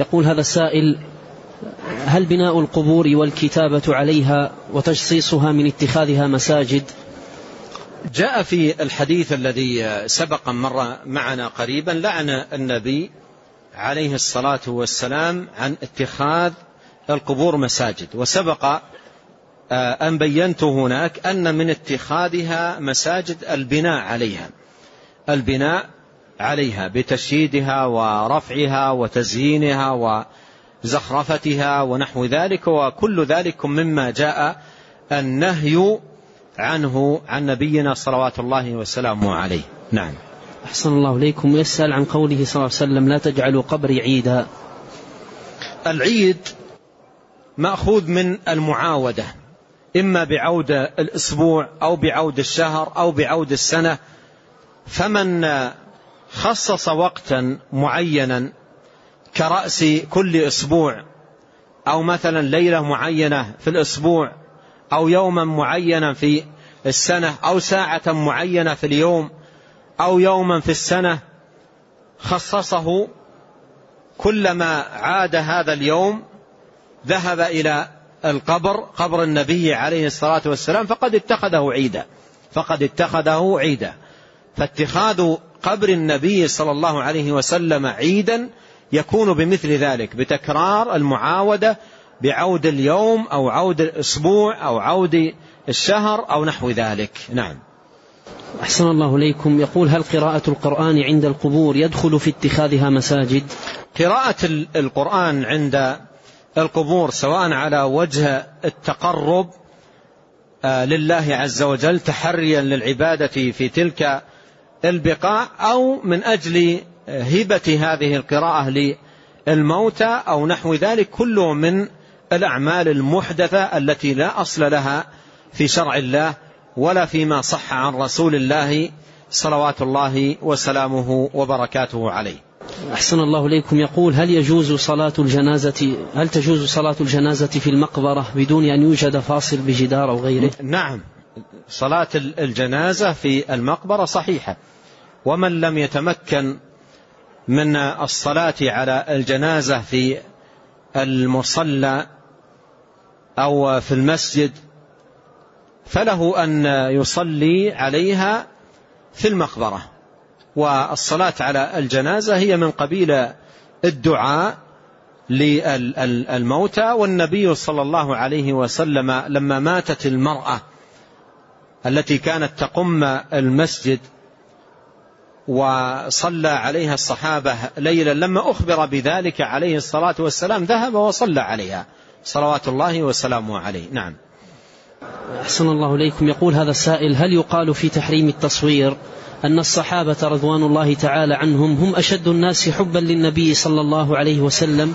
يقول هذا السائل هل بناء القبور والكتابة عليها وتجصيصها من اتخاذها مساجد؟ جاء في الحديث الذي سبق مر معنا قريبا لعن النبي عليه الصلاة والسلام عن اتخاذ القبور مساجد. وسبق آه، أن بينت هناك أن من اتخاذها مساجد البناء عليها. البناء عليها بتشييدها ورفعها وتزيينها وزخرفتها ونحو ذلك وكل ذلك مما جاء النهي عنه عن نبينا صلوات الله وسلامه عليه. نعم. أحسن الله إليكم. يسأل عن قوله صلى الله عليه وسلم لا تجعلوا قبري عيدا. العيد مأخوذ من المعاودة إما بعود الأسبوع أو بعود الشهر أو بعود السنة فمن خصص وقتا معينا كرأس كل أسبوع أو مثلا ليلة معينة في الأسبوع أو يوما معينا في السنة أو ساعة معينة في اليوم أو يوما في السنة. خصصه كلما عاد هذا اليوم ذهب إلى القبر قبر النبي عليه الصلاة والسلام فقد اتخذه عيدا فقد اتخذه عيدا. فاتخاذ قبر النبي صلى الله عليه وسلم عيدا يكون بمثل ذلك بتكرار المعاودة بعود اليوم أو عود الأسبوع أو عود الشهر أو نحو ذلك. نعم. أحسن الله إليكم. يقول هل قراءة القرآن عند القبور يدخل في اتخاذها مساجد؟ قراءة القرآن عند القبور سواء على وجه التقرب آه، لله عز وجل تحريا للعبادة في تلك البقاع أو من أجل هبة هذه القراءة للموتى أو نحو ذلك كله من الأعمال المحدثة التي لا أصل لها في شرع الله ولا فيما صح عن رسول الله صلوات الله وسلامه وبركاته عليه. أحسن الله إليكم. يقول هل يجوز صلاة الجنازة هل تجوز صلاة الجنازة في المقبرة بدون أن يوجد فاصل بجدار أو غيره؟ نعم. صلاة الجنازة في المقبرة صحيحة. ومن لم يتمكن من الصلاة على الجنازة في المصلى أو في المسجد فله أن يصلي عليها في المقبرة. والصلاة على الجنازة هي من قبيل الدعاء للموتى والنبي صلى الله عليه وسلم لما ماتت المرأة التي كانت تقم المسجد وصلى عليها الصحابة ليلا لما أخبر بذلك عليه الصلاة والسلام ذهب وصلى عليها. صلوات الله وسلامه عليه. نعم. أحسن الله إليكم. يقول هذا السائل هل يقال في تحريم التصوير أن الصحابة رضوان الله تعالى عنهم هم أشد الناس حبا للنبي صلى الله عليه وسلم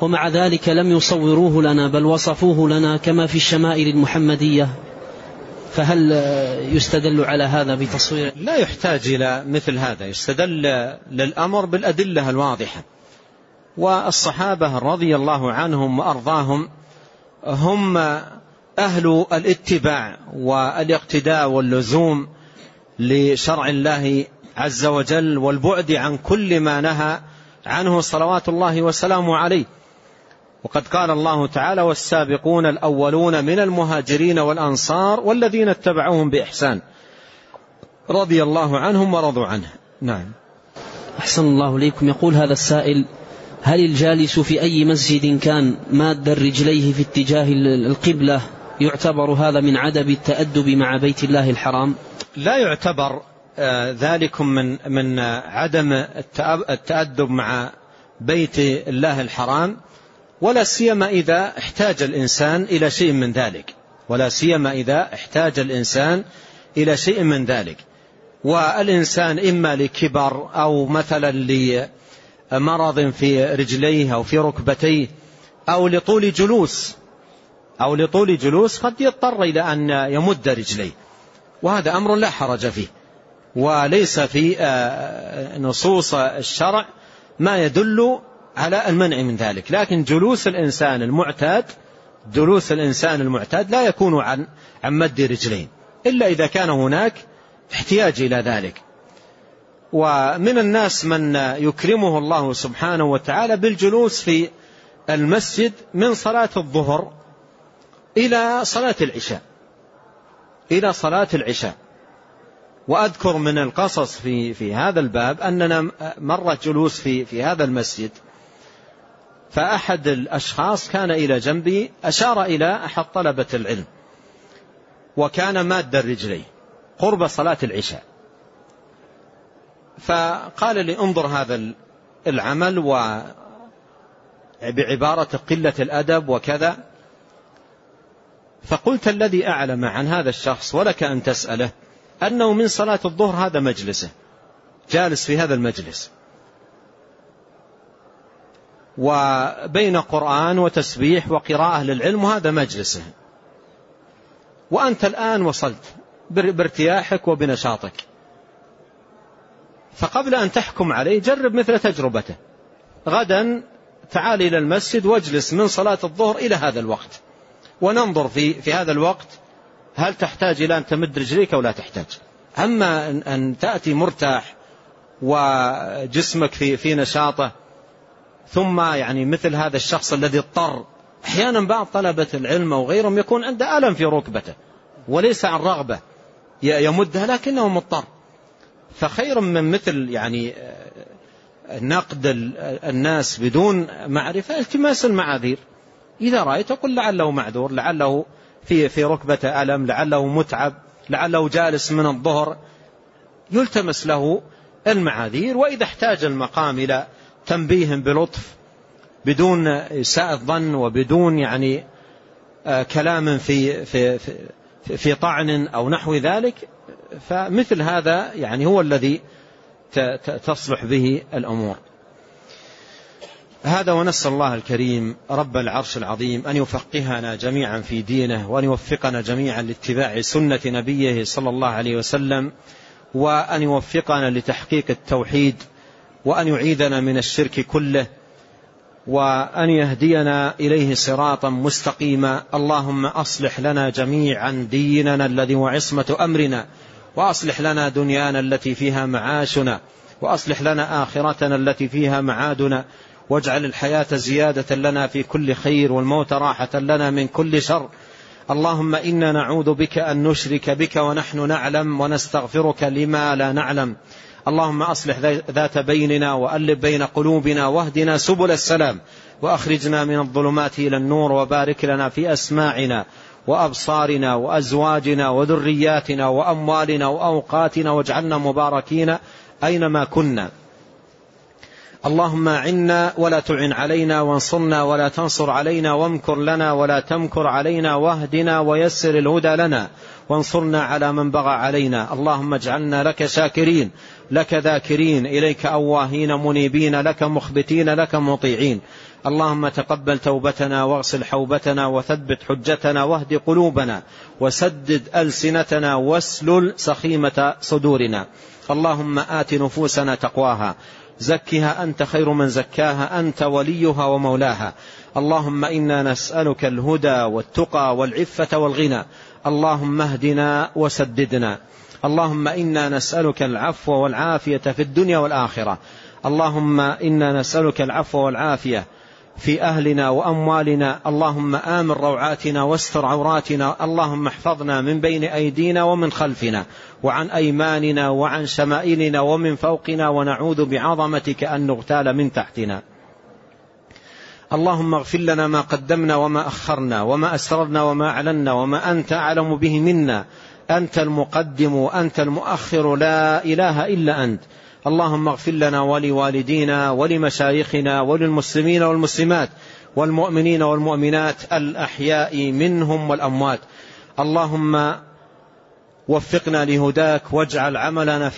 ومع ذلك لم يصوروه لنا بل وصفوه لنا كما في الشمائل المحمدية؟ فهل يستدل على هذا بتصوير؟ لا يحتاج إلى مثل هذا. يستدل للأمر بالأدلة الواضحة. والصحابة رضي الله عنهم وأرضاهم هم أهل الاتباع والاقتداء واللزوم لشرع الله عز وجل والبعد عن كل ما نهى عنه صلوات الله وسلامه عليه. وقد قال الله تعالى والسابقون الأولون من المهاجرين والأنصار والذين اتبعوهم بإحسان. رضي الله عنهم ورضوا عنه. نعم. أحسن الله إليكم. يقول هذا السائل هل الجالس في أي مسجد كان ماد رجليه في اتجاه القبلة؟ يعتبر هذا من عدم التأدب مع بيت الله الحرام؟ لا يعتبر آه، ذلك من من عدم التأدب مع بيت الله الحرام. ولا سيما إذا احتاج الإنسان إلى شيء من ذلك. ولا سيما إذا احتاج الإنسان إلى شيء من ذلك. والإنسان إما لكبر أو مثلا لمرض في رجليه أو في ركبتيه أو لطول جلوس أو لطول جلوس قد يضطر إلى أن يمد رجليه. وهذا أمر لا حرج فيه. وليس في آه، نصوص الشرع ما يدل على المنع من ذلك. لكن جلوس الإنسان المعتاد جلوس الإنسان المعتاد لا يكون عن عن مد رجلين إلا إذا كان هناك احتياج إلى ذلك. ومن الناس من يكرمه الله سبحانه وتعالى بالجلوس في المسجد من صلاة الظهر إلى صلاة العشاء. إلى صلاة العشاء. وأذكر من القصص في في هذا الباب أننا مرة جلوس في في هذا المسجد فأحد الأشخاص كان إلى جنبي أشار إلى أحد طلبة العلم وكان ماد الرجلين قرب صلاة العشاء. فقال لي انظر هذا العمل و بعبارة قلة الأدب وكذا. فقلت الذي أعلم عن هذا الشخص ولك أن تسأله أنه من صلاة الظهر هذا مجلسه جالس في هذا المجلس. وبين قرآن وتسبيح وقراءة للعلم وهذا مجلسه وأنت الآن وصلت بارتياحك وبنشاطك. فقبل أن تحكم عليه جرب مثل تجربته. غدا تعال إلى المسجد واجلس من صلاة الظهر إلى هذا الوقت. وننظر في, في هذا الوقت هل تحتاج إلى أن تمد رجليك أو لا تحتاج. أما أن تأتي مرتاح وجسمك في, في نشاطه ثم يعني مثل هذا الشخص الذي اضطر. أحيانا بعض طلبة العلم أو غيرهم يكون عنده ألم في ركبته وليس عن رغبة. يمدها لكنه مضطر. فخير من مثل يعني نقد الناس بدون معرفة التماس المعاذير. إذا رأيت قل لعله معذور لعله في في ركبة ألم لعله متعب لعله جالس من الظهر. يلتمس له المعاذير وإذا احتاج المقام إلى تنبيه بلطف بدون إساءة ظن وبدون يعني آه، كلام في في في, في طعن أو نحو ذلك. فمثل هذا يعني هو الذي تصلح به الأمور. هذا ونسأل الله الكريم رب العرش العظيم أن يفقهنا جميعا في دينه وأن يوفقنا جميعا لاتباع سنة نبيه صلى الله عليه وسلم وأن يوفقنا لتحقيق التوحيد وأن يعيذنا من الشرك كله وأن يهدينا إليه صراطا مستقيما. اللهم أصلح لنا جميعا ديننا الذي وعصمة أمرنا وأصلح لنا دنيانا التي فيها معاشنا وأصلح لنا آخرتنا التي فيها معادنا واجعل الحياة زيادة لنا في كل خير والموت راحة لنا من كل شر. اللهم إنا نعوذ بك أن نشرك بك ونحن نعلم ونستغفرك لما لا نعلم. اللهم أصلح ذات بيننا وألب بين قلوبنا واهدنا سبل السلام وأخرجنا من الظلمات إلى النور وبارك لنا في أسماعنا وأبصارنا وأزواجنا وذرياتنا وأموالنا وأوقاتنا واجعلنا مباركين أينما كنا. اللهم عنا ولا تعن علينا وانصرنا ولا تنصر علينا وامكر لنا ولا تمكر علينا واهدنا ويسر الهدى لنا وانصرنا على من بغى علينا. اللهم اجعلنا لك شاكرين لك ذاكرين إليك أواهين منيبين لك مخبتين لك مطيعين. اللهم تقبل توبتنا واغسل حوبتنا وثبت حجتنا واهد قلوبنا وسدد ألسنتنا واسلل سخيمة صدورنا. اللهم آت نفوسنا تقواها. زكها أنت خير من زكاها أنت وليها ومولاها. اللهم إنا نسألك الهدى والتقى والعفة والغنى. اللهم اهدنا وسددنا. اللهم إنا نسألك العفو والعافية في الدنيا والآخرة. اللهم إنا نسألك العفو والعافية. في أهلنا وأموالنا. اللهم آمن روعاتنا واستر عوراتنا. اللهم احفظنا من بين أيدينا ومن خلفنا وعن أيماننا وعن شمائلنا ومن فوقنا. ونعوذ بعظمتك أن نغتال من تحتنا. اللهم اغفر لنا ما قدمنا وما أخرنا وما أسررنا وما أعلنا وما أنت أعلم به منا. أنت المقدم وأنت المؤخر. لا إله إلا أنت. اللهم اغفر لنا ولوالدينا ولمشايخنا وللمسلمين والمسلمات والمؤمنين والمؤمنات الأحياء منهم والأموات. اللهم وفقنا لهداك واجعل عملنا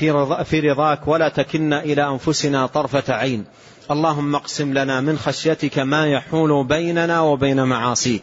في رضاك ولا تكلنا إلى أنفسنا طرفة عين. اللهم اقسم لنا من خشيتك ما يحول بيننا وبين معاصيك.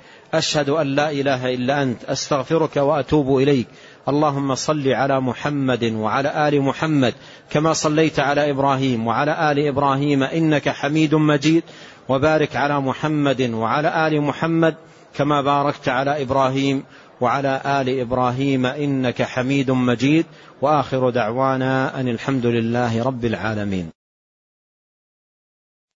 أشهد أن لا إله إلا أنت أستغفرك وأتوب إليك. اللهم صل على محمد وعلى آل محمد كما صليت على إبراهيم وعلى آل إبراهيم إنك حميد مجيد. وبارك على محمد وعلى آل محمد كما باركت على إبراهيم وعلى آل إبراهيم إنك حميد مجيد. وآخر دعوانا أن الحمد لله رب العالمين.